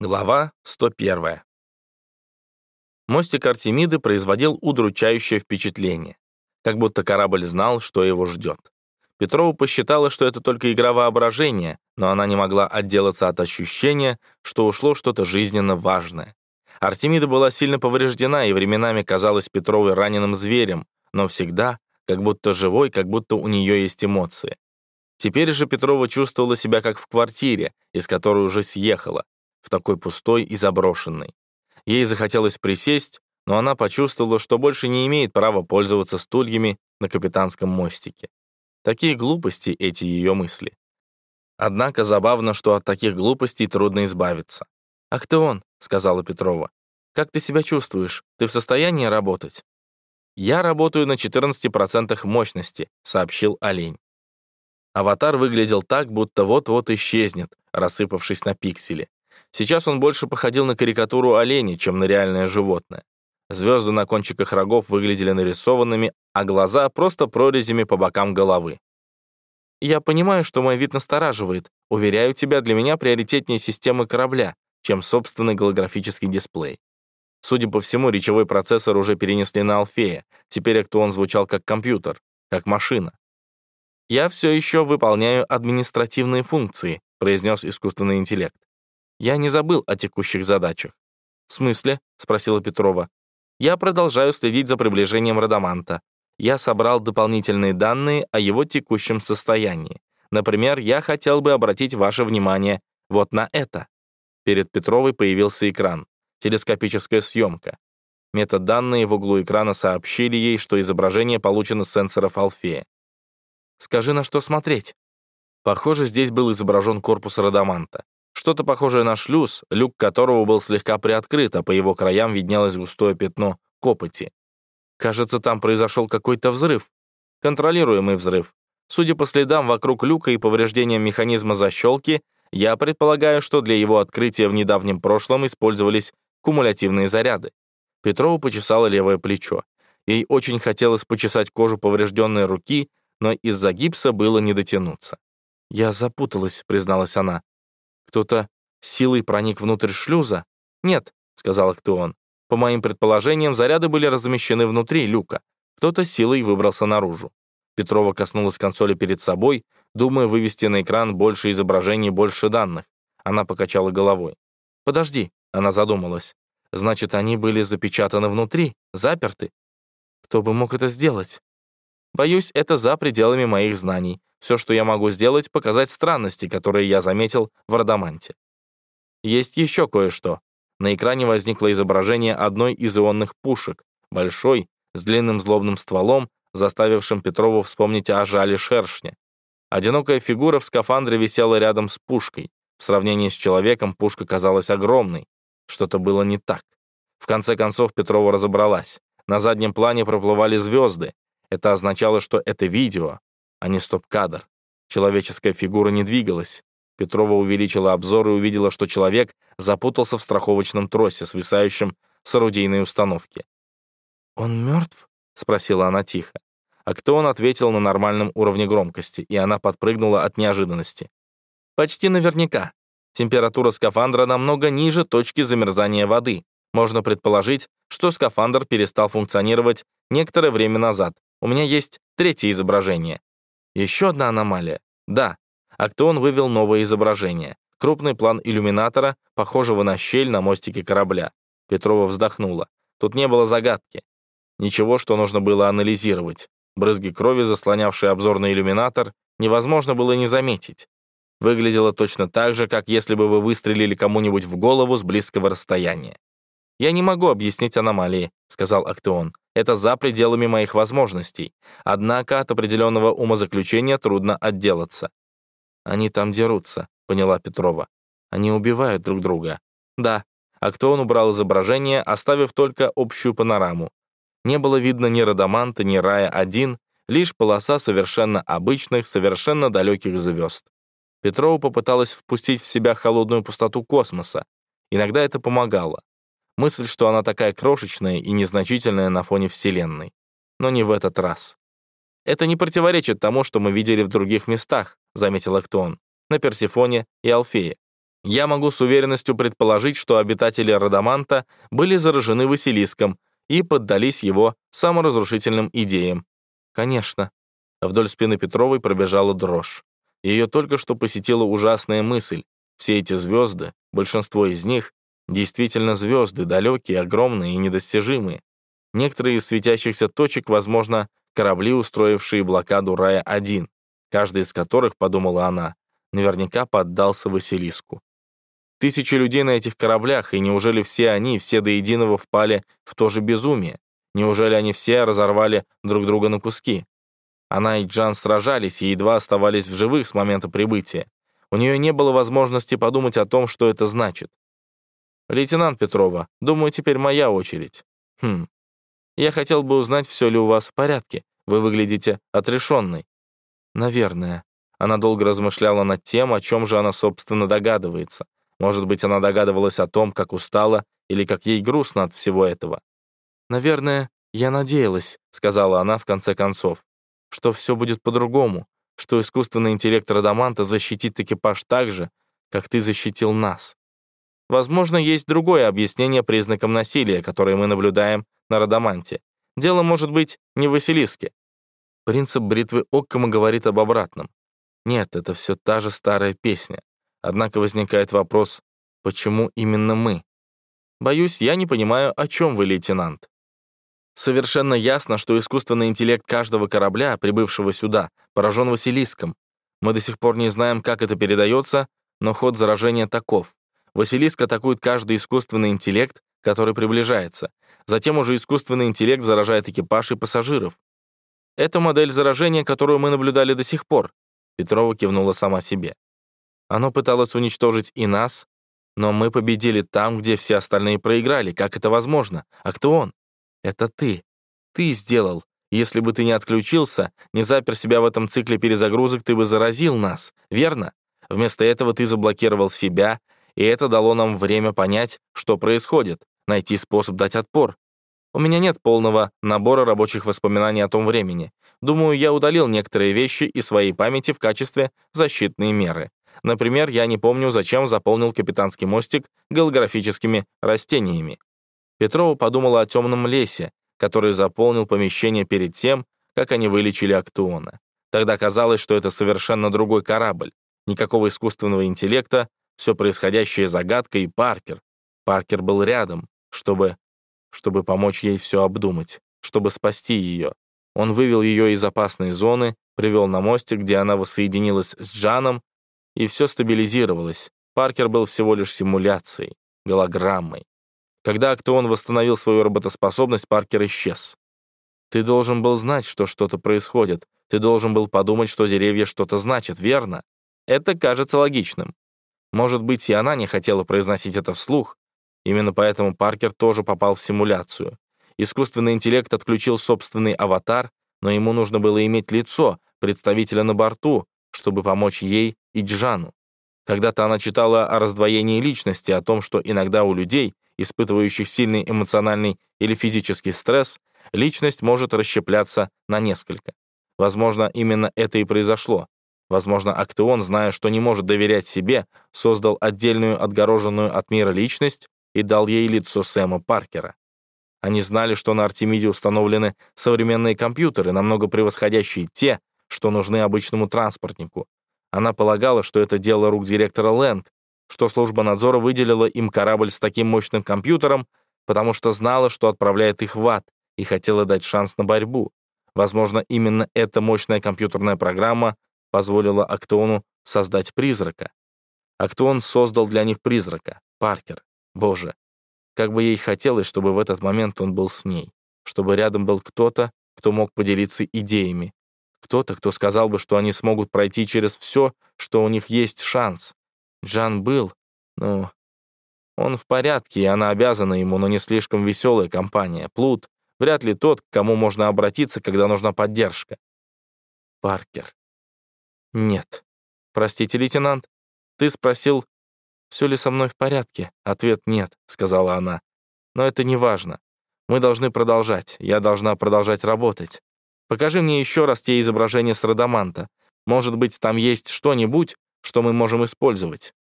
Глава 101. Мостик Артемиды производил удручающее впечатление, как будто корабль знал, что его ждет. Петрова посчитала, что это только игра воображения, но она не могла отделаться от ощущения, что ушло что-то жизненно важное. Артемида была сильно повреждена и временами казалась Петровой раненым зверем, но всегда как будто живой, как будто у нее есть эмоции. Теперь же Петрова чувствовала себя как в квартире, из которой уже съехала, в такой пустой и заброшенной. Ей захотелось присесть, но она почувствовала, что больше не имеет права пользоваться стульями на капитанском мостике. Такие глупости эти ее мысли. Однако забавно, что от таких глупостей трудно избавиться. «Ах ты он», — сказала Петрова. «Как ты себя чувствуешь? Ты в состоянии работать?» «Я работаю на 14% мощности», — сообщил олень. Аватар выглядел так, будто вот-вот исчезнет, рассыпавшись на пиксели. Сейчас он больше походил на карикатуру оленя, чем на реальное животное. Звезды на кончиках рогов выглядели нарисованными, а глаза просто прорезями по бокам головы. «Я понимаю, что мой вид настораживает. Уверяю тебя, для меня приоритетнее системы корабля, чем собственный голографический дисплей. Судя по всему, речевой процессор уже перенесли на Алфея. Теперь Актуон звучал как компьютер, как машина. «Я все еще выполняю административные функции», произнес искусственный интеллект. Я не забыл о текущих задачах. «В смысле?» — спросила Петрова. «Я продолжаю следить за приближением Радаманта. Я собрал дополнительные данные о его текущем состоянии. Например, я хотел бы обратить ваше внимание вот на это». Перед Петровой появился экран. Телескопическая съемка. Метаданные в углу экрана сообщили ей, что изображение получено с сенсоров Алфея. «Скажи, на что смотреть?» Похоже, здесь был изображен корпус Радаманта. Что-то похожее на шлюз, люк которого был слегка приоткрыт, а по его краям виднелось густое пятно копоти. Кажется, там произошел какой-то взрыв. Контролируемый взрыв. Судя по следам вокруг люка и повреждениям механизма защелки, я предполагаю, что для его открытия в недавнем прошлом использовались кумулятивные заряды. Петрова почесала левое плечо. Ей очень хотелось почесать кожу поврежденной руки, но из-за гипса было не дотянуться. «Я запуталась», — призналась она. Кто-то силой проник внутрь шлюза? Нет, сказал Актеон. По моим предположениям, заряды были размещены внутри люка. Кто-то силой выбрался наружу. Петрова коснулась консоли перед собой, думая вывести на экран больше изображений, больше данных. Она покачала головой. «Подожди», — она задумалась. «Значит, они были запечатаны внутри, заперты? Кто бы мог это сделать?» «Боюсь, это за пределами моих знаний. Все, что я могу сделать, показать странности, которые я заметил в Радаманте. Есть еще кое-что. На экране возникло изображение одной из ионных пушек, большой, с длинным злобным стволом, заставившим Петрову вспомнить о жале шершня. Одинокая фигура в скафандре висела рядом с пушкой. В сравнении с человеком пушка казалась огромной. Что-то было не так. В конце концов Петрова разобралась. На заднем плане проплывали звезды. Это означало, что это видео, а не стоп-кадр. Человеческая фигура не двигалась. Петрова увеличила обзор и увидела, что человек запутался в страховочном тросе, свисающем с орудийной установки. «Он мертв?» — спросила она тихо. А кто он ответил на нормальном уровне громкости, и она подпрыгнула от неожиданности. «Почти наверняка. Температура скафандра намного ниже точки замерзания воды. Можно предположить, что скафандр перестал функционировать некоторое время назад. У меня есть третье изображение. Еще одна аномалия. Да, Актеон вывел новое изображение. Крупный план иллюминатора, похожего на щель на мостике корабля. Петрова вздохнула. Тут не было загадки. Ничего, что нужно было анализировать. Брызги крови, заслонявшие обзорный иллюминатор, невозможно было не заметить. Выглядело точно так же, как если бы вы выстрелили кому-нибудь в голову с близкого расстояния. «Я не могу объяснить аномалии», — сказал Актеон. «Это за пределами моих возможностей. Однако от определенного умозаключения трудно отделаться». «Они там дерутся», — поняла Петрова. «Они убивают друг друга». «Да». Актеон убрал изображение, оставив только общую панораму. Не было видно ни Радаманта, ни Рая-1, лишь полоса совершенно обычных, совершенно далеких звезд. Петрова попыталась впустить в себя холодную пустоту космоса. Иногда это помогало. Мысль, что она такая крошечная и незначительная на фоне Вселенной. Но не в этот раз. «Это не противоречит тому, что мы видели в других местах», заметил Эктон, на Персифоне и Алфее. Я могу с уверенностью предположить, что обитатели Радаманта были заражены Василиском и поддались его саморазрушительным идеям. Конечно. Вдоль спины Петровой пробежала дрожь. Ее только что посетила ужасная мысль. Все эти звезды, большинство из них, действительно звезды, далекие, огромные и недостижимые. Некоторые из светящихся точек, возможно, корабли, устроившие блокаду Рая-1, каждый из которых, подумала она, наверняка поддался Василиску. Тысячи людей на этих кораблях, и неужели все они, все до единого впали в то же безумие? Неужели они все разорвали друг друга на куски? Она и Джан сражались и едва оставались в живых с момента прибытия. У нее не было возможности подумать о том, что это значит. «Лейтенант Петрова, думаю, теперь моя очередь». «Хм. Я хотел бы узнать, все ли у вас в порядке. Вы выглядите отрешенной». «Наверное». Она долго размышляла над тем, о чем же она, собственно, догадывается. Может быть, она догадывалась о том, как устала или как ей грустно от всего этого. «Наверное, я надеялась», — сказала она в конце концов, «что все будет по-другому, что искусственный интеллект Радаманта защитит экипаж так же, как ты защитил нас. Возможно, есть другое объяснение признакам насилия, которые мы наблюдаем на Радаманте. Дело может быть не в Василиске. Принцип бритвы Оккама говорит об обратном. Нет, это все та же старая песня. Однако возникает вопрос, почему именно мы? Боюсь, я не понимаю, о чем вы, лейтенант. Совершенно ясно, что искусственный интеллект каждого корабля, прибывшего сюда, поражен Василиском. Мы до сих пор не знаем, как это передается, но ход заражения таков. Василиск атакует каждый искусственный интеллект, который приближается. Затем уже искусственный интеллект заражает экипаж и пассажиров. Это модель заражения, которую мы наблюдали до сих пор. Петрова кивнула сама себе. Оно пыталось уничтожить и нас, но мы победили там, где все остальные проиграли. Как это возможно? А кто он? Это ты. Ты сделал. Если бы ты не отключился, не запер себя в этом цикле перезагрузок, ты бы заразил нас, верно? Вместо этого ты заблокировал себя, и это дало нам время понять, что происходит, найти способ дать отпор. У меня нет полного набора рабочих воспоминаний о том времени. Думаю, я удалил некоторые вещи из своей памяти в качестве защитной меры. Например, я не помню, зачем заполнил капитанский мостик голографическими растениями. Петрова подумала о темном лесе, который заполнил помещение перед тем, как они вылечили Актуона. Тогда казалось, что это совершенно другой корабль. Никакого искусственного интеллекта, все происходящее загадка и Паркер. Паркер был рядом, чтобы... чтобы помочь ей все обдумать, чтобы спасти ее. Он вывел ее из опасной зоны, привел на мостик, где она воссоединилась с Джаном и все стабилизировалось. Паркер был всего лишь симуляцией, голограммой. Когда Актуон восстановил свою работоспособность, Паркер исчез. Ты должен был знать, что что-то происходит. Ты должен был подумать, что деревья что-то значат, верно? Это кажется логичным. Может быть, и она не хотела произносить это вслух. Именно поэтому Паркер тоже попал в симуляцию. Искусственный интеллект отключил собственный аватар, но ему нужно было иметь лицо, представителя на борту, чтобы помочь ей и Джану. Когда-то она читала о раздвоении личности, о том, что иногда у людей, испытывающих сильный эмоциональный или физический стресс, личность может расщепляться на несколько. Возможно, именно это и произошло. Возможно, Актеон, зная, что не может доверять себе, создал отдельную отгороженную от мира личность и дал ей лицо Сэма Паркера. Они знали, что на Артемиде установлены современные компьютеры, намного превосходящие те, что нужны обычному транспортнику. Она полагала, что это дело рук директора Лэнг, что служба надзора выделила им корабль с таким мощным компьютером, потому что знала, что отправляет их в ад, и хотела дать шанс на борьбу. Возможно, именно эта мощная компьютерная программа позволила Актону создать призрака. Актон создал для них призрака, Паркер. Боже, как бы ей хотелось, чтобы в этот момент он был с ней, чтобы рядом был кто-то, кто мог поделиться идеями, кто-то, кто сказал бы, что они смогут пройти через все, что у них есть шанс. Джан был, ну, он в порядке, и она обязана ему, но не слишком веселая компания. Плут вряд ли тот, к кому можно обратиться, когда нужна поддержка. Паркер. Нет. Простите, лейтенант, ты спросил, все ли со мной в порядке? Ответ нет, сказала она. Но это не важно. Мы должны продолжать. Я должна продолжать работать. Покажи мне еще раз те изображения с Радаманта. Может быть, там есть что-нибудь, что мы можем использовать.